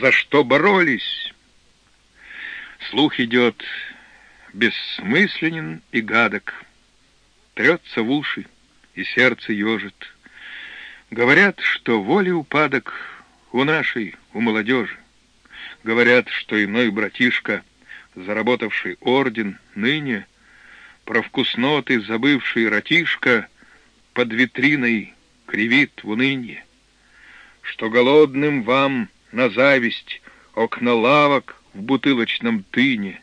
за что боролись. Слух идет бессмысленен и гадок, трется в уши и сердце ежит. Говорят, что воли упадок у нашей, у молодежи. Говорят, что иной братишка, заработавший орден, ныне, про вкусноты забывший ратишка, под витриной кривит в унынье. Что голодным вам на зависть окна лавок в бутылочном тыне,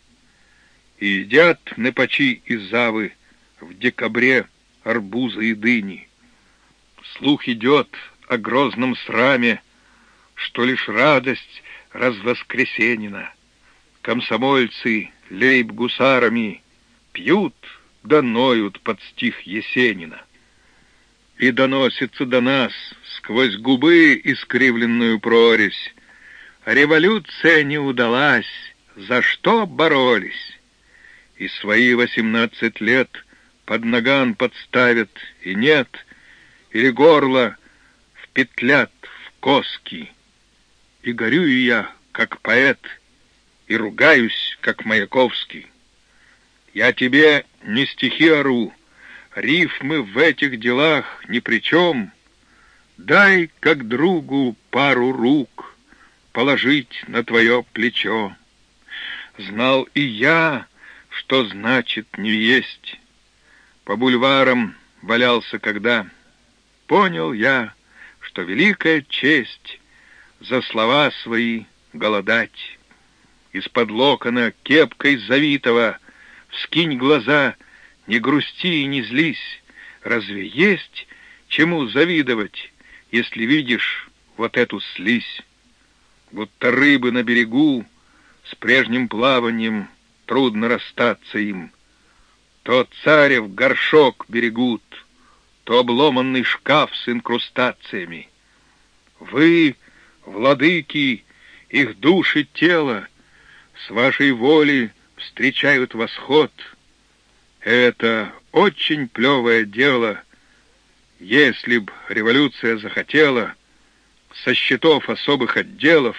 и едят напочи и завы в декабре арбузы и дыни. Слух идет о грозном сраме, что лишь радость развоскресенина. Комсомольцы лейб-гусарами пьют да ноют под стих Есенина. И доносится до нас сквозь губы искривленную прорезь. Революция не удалась, за что боролись? И свои восемнадцать лет под наган подставят, и нет, или горло впетлят в коски. И горюю я, как поэт, и ругаюсь, как Маяковский. Я тебе не стихи ору, рифмы в этих делах ни при чем. Дай, как другу, пару рук положить на твое плечо. Знал и я, что значит не есть. По бульварам валялся когда. Понял я, что великая честь за слова свои голодать. Из-под локона кепкой завитого вскинь глаза, не грусти и не злись. Разве есть чему завидовать, если видишь вот эту слизь? Будто рыбы на берегу с прежним плаванием трудно расстаться им. То царев горшок берегут, то обломанный шкаф с инкрустациями. Вы, владыки, их души тела, с вашей воли встречают восход. Это очень плевое дело, если б революция захотела со счетов особых отделов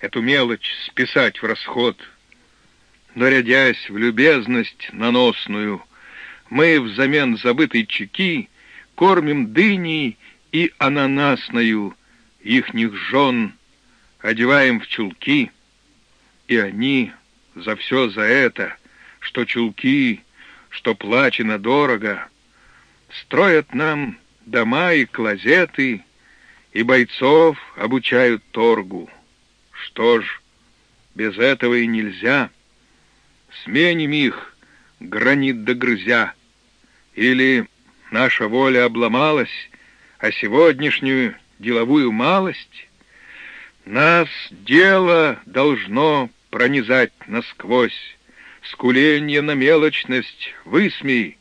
эту мелочь списать в расход. Но, рядясь в любезность наносную, мы взамен забытой чеки кормим дыней и ананасною ихних жен, одеваем в чулки, и они за все за это, что чулки, что плачено дорого, строят нам дома и клозеты, и бойцов обучают торгу. Что ж, без этого и нельзя. Сменим их, гранит догрызя, или наша воля обломалась, а сегодняшнюю деловую малость нас дело должно пронизать насквозь. Скуленье на мелочность высмей.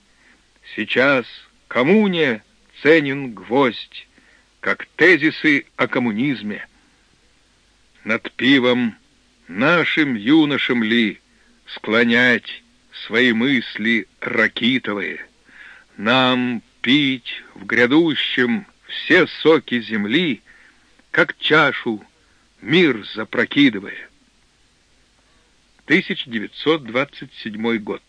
Сейчас коммуне ценен гвоздь, как тезисы о коммунизме. Над пивом нашим юношам ли склонять свои мысли ракитовые? Нам пить в грядущем все соки земли, как чашу, мир запрокидывая. 1927 год.